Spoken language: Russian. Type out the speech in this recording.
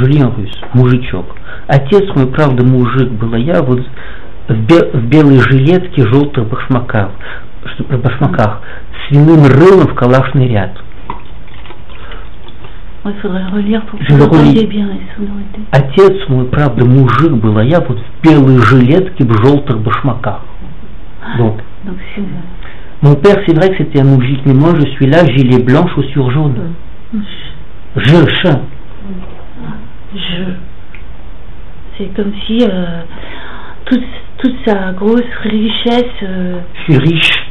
Рус, мужичок. Отец мой, правда, мужик был, а я вот в, бе- в белой жилетке, желтых башмаках, башмаках, свиным рылом в калашный ряд. Отец мой, правда, мужик был, а я вот в белой жилетке, в желтых башмаках. Donc, Donc c'est mon père, c'est vrai que c'était un moujik, mais moi, je suis là, gilet blanc, chaussures jaunes. Je, je. C'est comme si euh, toute, toute sa grosse richesse, euh, Je suis riche.